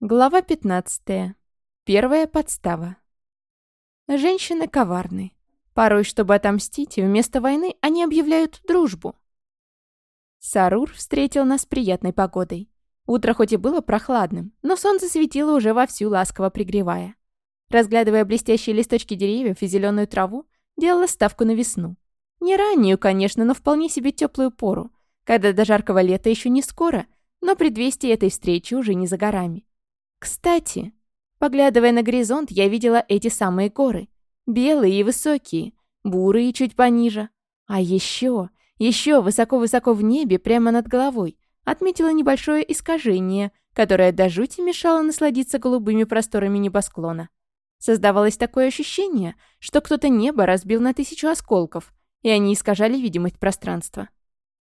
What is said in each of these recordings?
Глава 15. Первая подстава. Женщины коварны. Порой, чтобы отомстить, вместо войны они объявляют дружбу. Сарур встретил нас приятной погодой. Утро хоть и было прохладным, но солнце светило уже вовсю, ласково пригревая. Разглядывая блестящие листочки деревьев и зеленую траву, делала ставку на весну. Не раннюю, конечно, но вполне себе теплую пору, когда до жаркого лета еще не скоро, но предвестие этой встречи уже не за горами. Кстати, поглядывая на горизонт, я видела эти самые горы. Белые и высокие, бурые чуть пониже. А еще, еще высоко-высоко в небе, прямо над головой, отметила небольшое искажение, которое до жути мешало насладиться голубыми просторами небосклона. Создавалось такое ощущение, что кто-то небо разбил на тысячу осколков, и они искажали видимость пространства.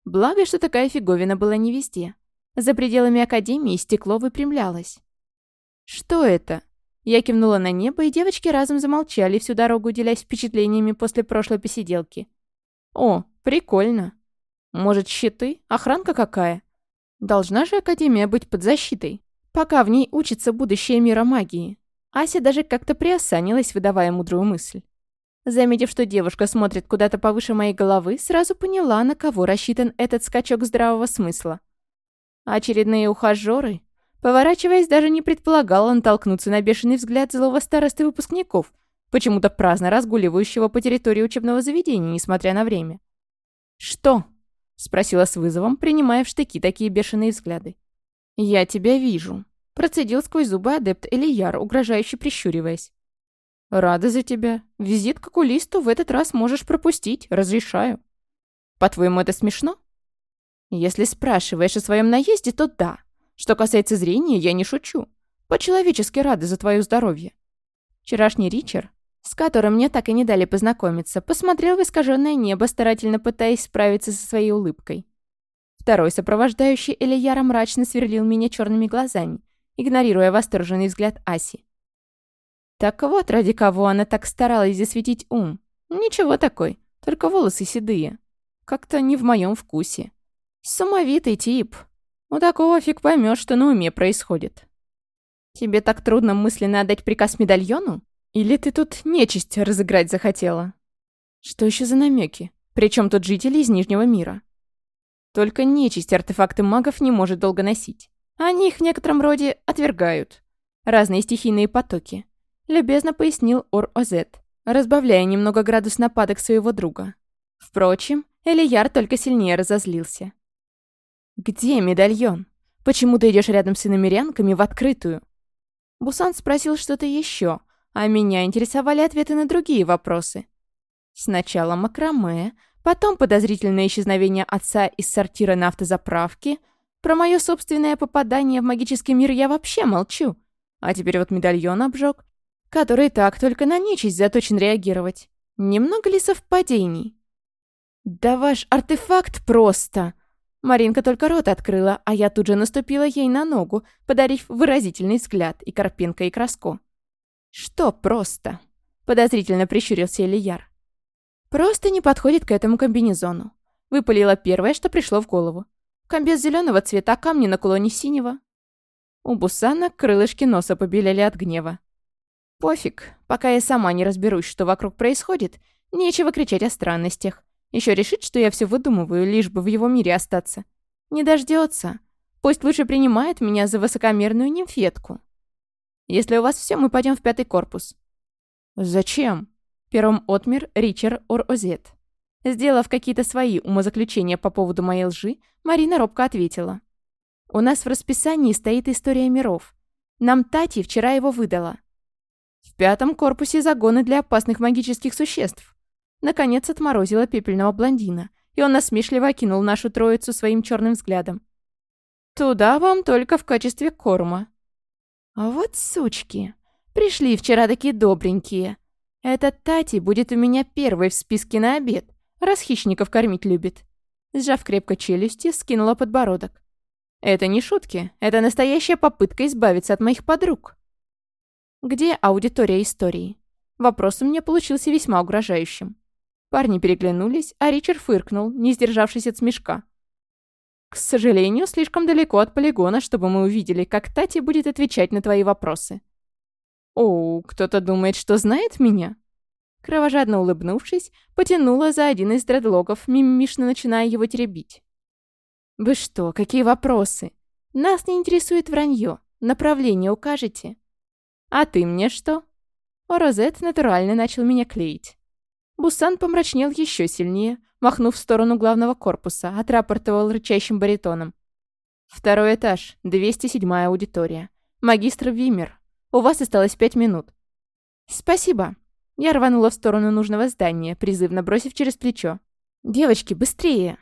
Благо, что такая фиговина была не везде. За пределами Академии стекло выпрямлялось. «Что это?» Я кивнула на небо, и девочки разом замолчали, всю дорогу делясь впечатлениями после прошлой посиделки. «О, прикольно. Может, щиты? Охранка какая? Должна же Академия быть под защитой, пока в ней учится будущее мира магии». Ася даже как-то приосанилась, выдавая мудрую мысль. Заметив, что девушка смотрит куда-то повыше моей головы, сразу поняла, на кого рассчитан этот скачок здравого смысла. Очередные ухажеры Поворачиваясь, даже не предполагал он толкнуться на бешеный взгляд злого старосты выпускников, почему-то праздно разгуливающего по территории учебного заведения, несмотря на время. «Что?» — спросила с вызовом, принимая в штыки такие бешеные взгляды. «Я тебя вижу», — процедил сквозь зубы адепт Элияр, угрожающе прищуриваясь. «Рада за тебя. Визит к окулисту в этот раз можешь пропустить, разрешаю». «По-твоему, это смешно?» «Если спрашиваешь о своем наезде, то да», что касается зрения, я не шучу. По-человечески рады за твое здоровье. Вчерашний Ричард, с которым мне так и не дали познакомиться, посмотрел в искаженное небо, старательно пытаясь справиться со своей улыбкой. Второй сопровождающий Элияра мрачно сверлил меня черными глазами, игнорируя восторженный взгляд Аси. Так вот, ради кого она так старалась засветить ум. Ничего такой, только волосы седые. Как-то не в моем вкусе. Сумовитый тип, у такого фиг поймешь, что на уме происходит. Тебе так трудно мысленно отдать приказ медальону? Или ты тут нечисть разыграть захотела? Что еще за намеки? Причем тут жители из Нижнего мира. Только нечисть артефакты магов не может долго носить. Они их в некотором роде отвергают. Разные стихийные потоки. Любезно пояснил Ор-Озет, разбавляя немного градус нападок своего друга. Впрочем, Элияр только сильнее разозлился. «Где медальон? Почему ты идешь рядом с иномерянками в открытую?» Бусан спросил что-то еще, а меня интересовали ответы на другие вопросы. Сначала макраме, потом подозрительное исчезновение отца из сортира на автозаправке. Про мое собственное попадание в магический мир я вообще молчу. А теперь вот медальон обжег, который так только на нечисть заточен реагировать. Немного ли совпадений? «Да ваш артефакт просто!» Маринка только рот открыла, а я тут же наступила ей на ногу, подарив выразительный взгляд и карпинка и краску. «Что просто?» – подозрительно прищурился Ильяр. «Просто не подходит к этому комбинезону». Выпалила первое, что пришло в голову. Комбез зеленого цвета, камни на кулоне синего. У Бусана крылышки носа побелели от гнева. «Пофиг, пока я сама не разберусь, что вокруг происходит, нечего кричать о странностях. Еще решит, что я все выдумываю, лишь бы в его мире остаться. Не дождется. Пусть лучше принимает меня за высокомерную нимфетку. Если у вас все, мы пойдем в пятый корпус. Зачем? Первым отмер Ричард Орозет. Сделав какие-то свои умозаключения по поводу моей лжи, Марина робко ответила. «У нас в расписании стоит история миров. Нам Тати вчера его выдала. В пятом корпусе загоны для опасных магических существ наконец отморозила пепельного блондина, и он насмешливо окинул нашу троицу своим черным взглядом. «Туда вам только в качестве корма». «А «Вот сучки. Пришли вчера такие добренькие. Этот Тати будет у меня первой в списке на обед, раз хищников кормить любит». Сжав крепко челюсти, скинула подбородок. «Это не шутки. Это настоящая попытка избавиться от моих подруг». «Где аудитория истории?» Вопрос у меня получился весьма угрожающим. Парни переглянулись, а Ричард фыркнул, не сдержавшись от смешка. «К сожалению, слишком далеко от полигона, чтобы мы увидели, как Тати будет отвечать на твои вопросы». «Оу, кто-то думает, что знает меня?» Кровожадно улыбнувшись, потянула за один из дредлогов, мимишно начиная его теребить. «Вы что, какие вопросы? Нас не интересует вранье. Направление укажете?» «А ты мне что?» О, натурально начал меня клеить. Бусан помрачнел еще сильнее, махнув в сторону главного корпуса, отрапортовал рычащим баритоном. «Второй этаж, 207-я аудитория. Магистр Вимер, у вас осталось пять минут». «Спасибо». Я рванула в сторону нужного здания, призывно бросив через плечо. «Девочки, быстрее!»